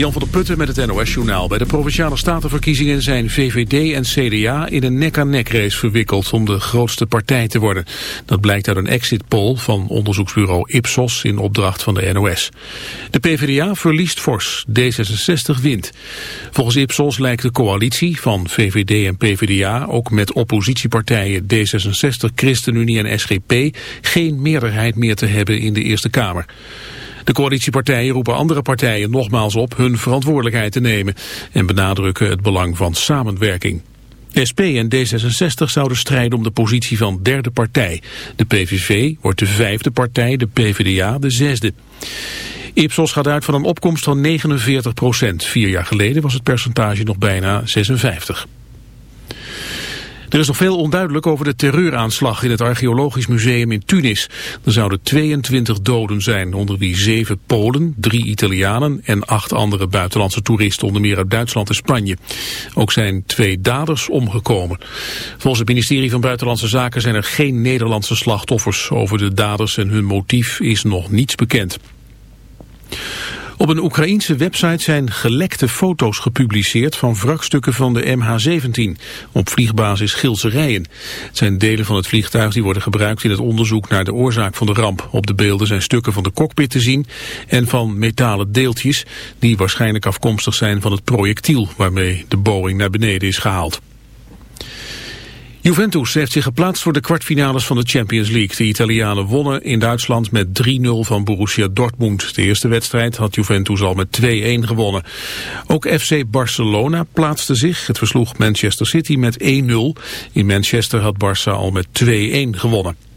Jan van der Putten met het NOS-journaal. Bij de Provinciale Statenverkiezingen zijn VVD en CDA in een nek-aan-nek race verwikkeld om de grootste partij te worden. Dat blijkt uit een exit poll van onderzoeksbureau Ipsos in opdracht van de NOS. De PvdA verliest fors, D66 wint. Volgens Ipsos lijkt de coalitie van VVD en PvdA ook met oppositiepartijen D66, ChristenUnie en SGP geen meerderheid meer te hebben in de Eerste Kamer. De coalitiepartijen roepen andere partijen nogmaals op hun verantwoordelijkheid te nemen en benadrukken het belang van samenwerking. SP en D66 zouden strijden om de positie van derde partij. De PVV wordt de vijfde partij, de PvdA de zesde. Ipsos gaat uit van een opkomst van 49 procent. Vier jaar geleden was het percentage nog bijna 56. Er is nog veel onduidelijk over de terreuraanslag in het archeologisch museum in Tunis. Er zouden 22 doden zijn, onder wie zeven Polen, drie Italianen en acht andere buitenlandse toeristen, onder meer uit Duitsland en Spanje. Ook zijn twee daders omgekomen. Volgens het ministerie van Buitenlandse Zaken zijn er geen Nederlandse slachtoffers. Over de daders en hun motief is nog niets bekend. Op een Oekraïense website zijn gelekte foto's gepubliceerd van wrakstukken van de MH17 op vliegbasis Gilserijen. Het zijn delen van het vliegtuig die worden gebruikt in het onderzoek naar de oorzaak van de ramp. Op de beelden zijn stukken van de cockpit te zien en van metalen deeltjes die waarschijnlijk afkomstig zijn van het projectiel waarmee de Boeing naar beneden is gehaald. Juventus heeft zich geplaatst voor de kwartfinales van de Champions League. De Italianen wonnen in Duitsland met 3-0 van Borussia Dortmund. De eerste wedstrijd had Juventus al met 2-1 gewonnen. Ook FC Barcelona plaatste zich. Het versloeg Manchester City met 1-0. In Manchester had Barça al met 2-1 gewonnen.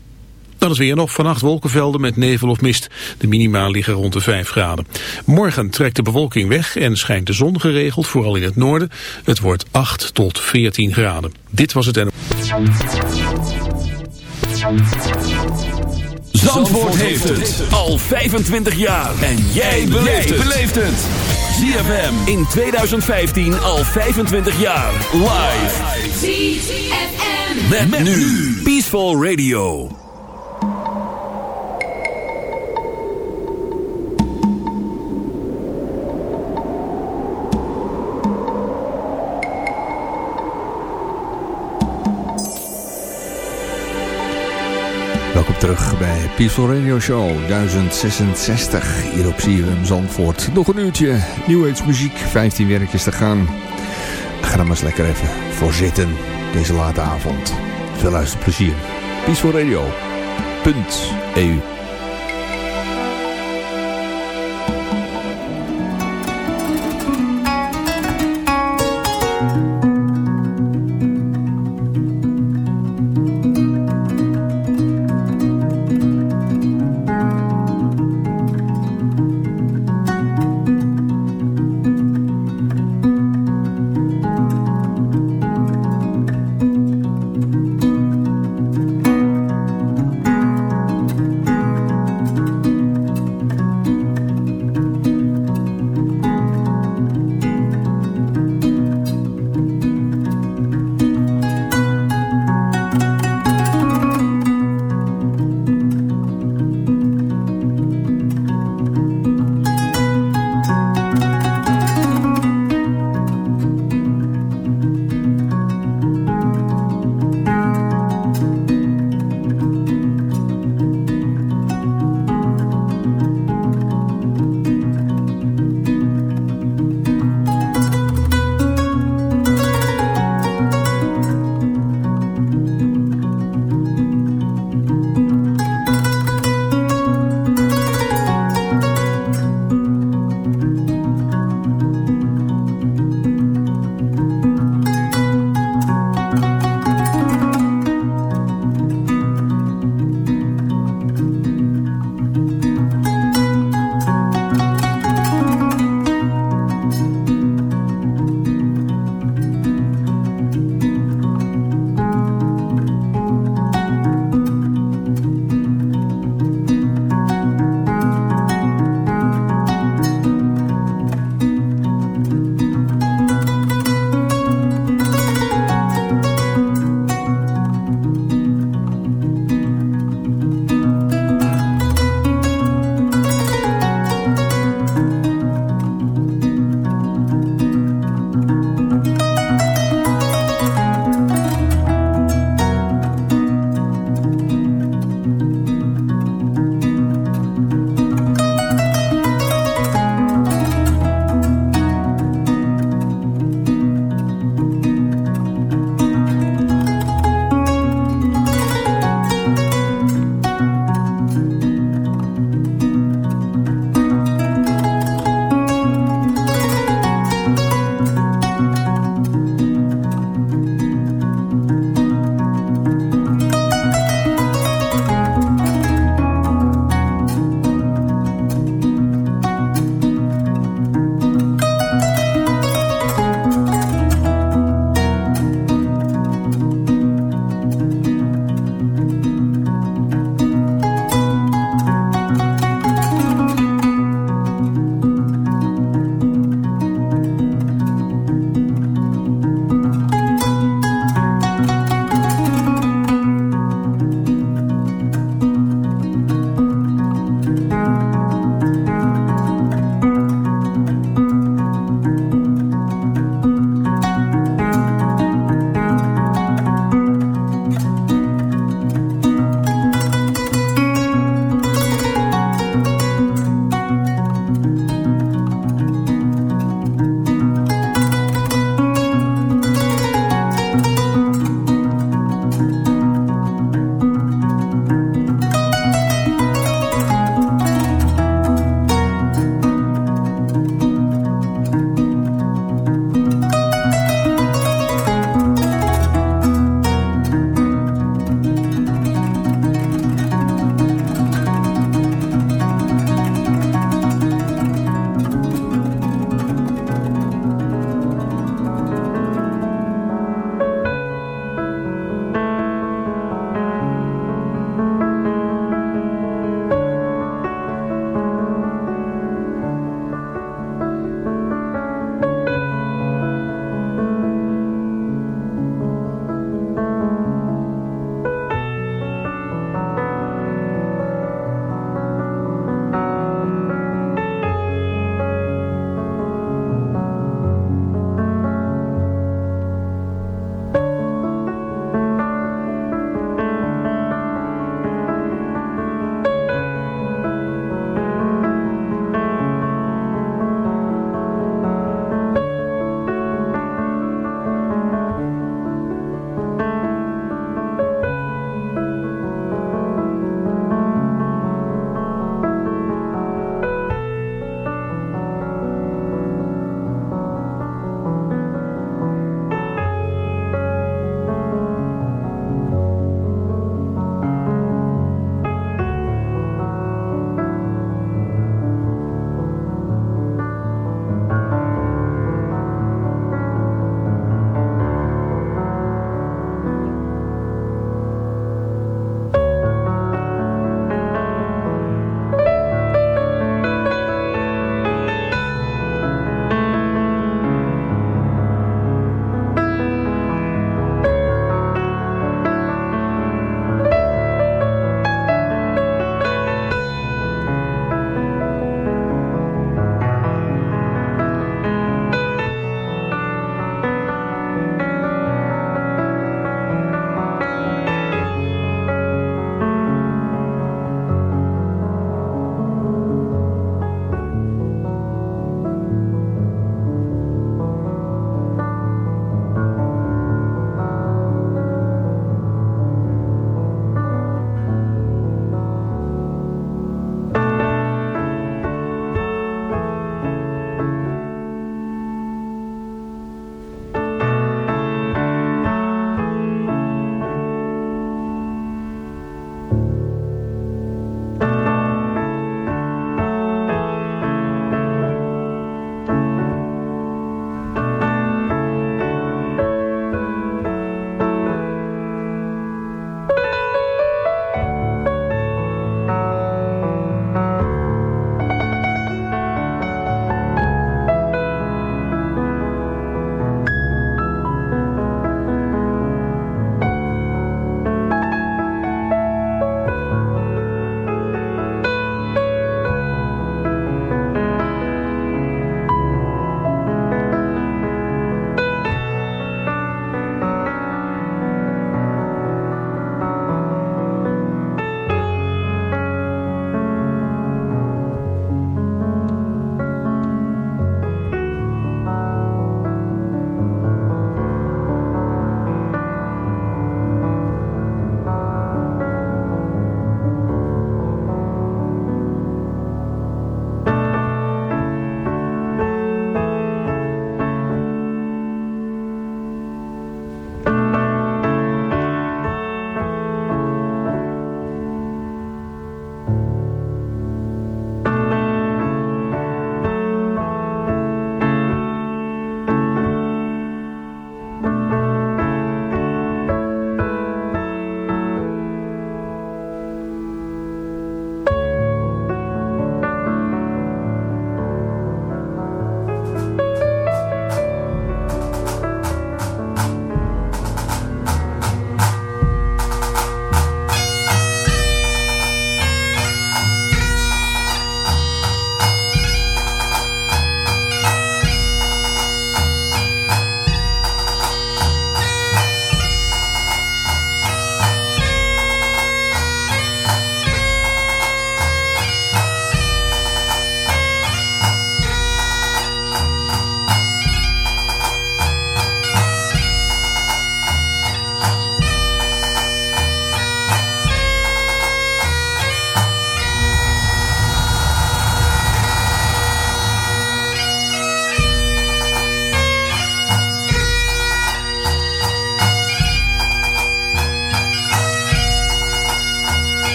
Dan is weer nog vannacht wolkenvelden met nevel of mist. De minima liggen rond de 5 graden. Morgen trekt de bewolking weg en schijnt de zon geregeld, vooral in het noorden. Het wordt 8 tot 14 graden. Dit was het en... Zandvoort heeft het al 25 jaar. En jij beleeft het. ZFM in 2015 al 25 jaar. Live. ZFM. Met, nu. Peaceful Radio. Terug bij Peaceful Radio Show 1066 hier op CFM Zandvoort. Nog een uurtje New Age muziek, 15 werkjes te gaan. Ga er maar eens lekker even voor zitten deze late avond. Veel luisterplezier. Peacefulradio.eu love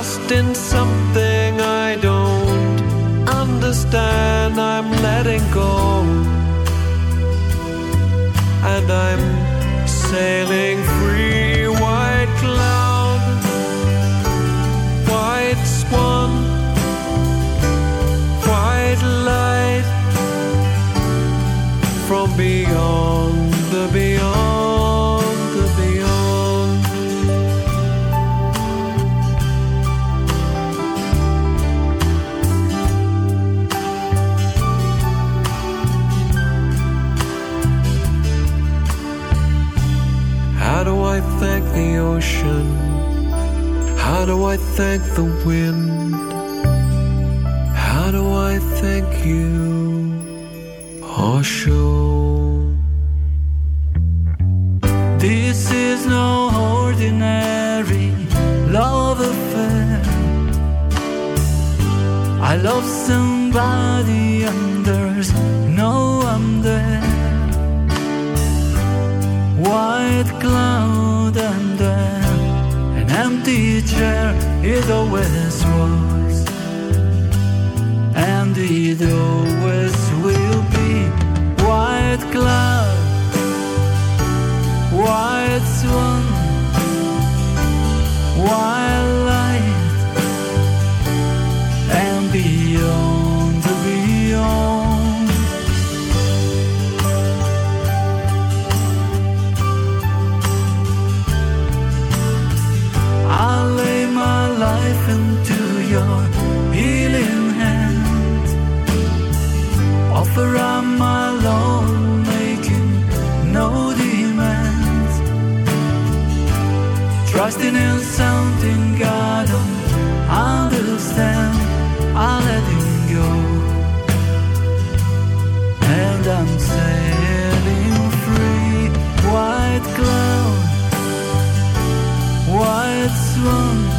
Trust in something I don't understand. I'm letting go. And I'm sailing free. Do I thank the wind? How do I thank you, Osho? This is no ordinary love affair. I love somebody is a way. Your healing hand. Offer up my love, making no demands. Trusting in something God don't understand. I let him go, and I'm sailing free. White cloud, white swan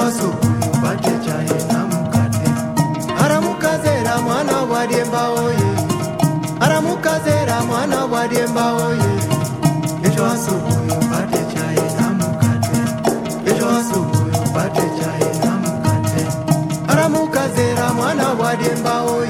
maso batecaye namukate aramukazera mwana wa diemba oye. Aramukazera mwana wa diemba oye. Ejo asubuhi batecaye namukate ejo asubuhi batecaye namukate aramukazera mwana wa diemba oye.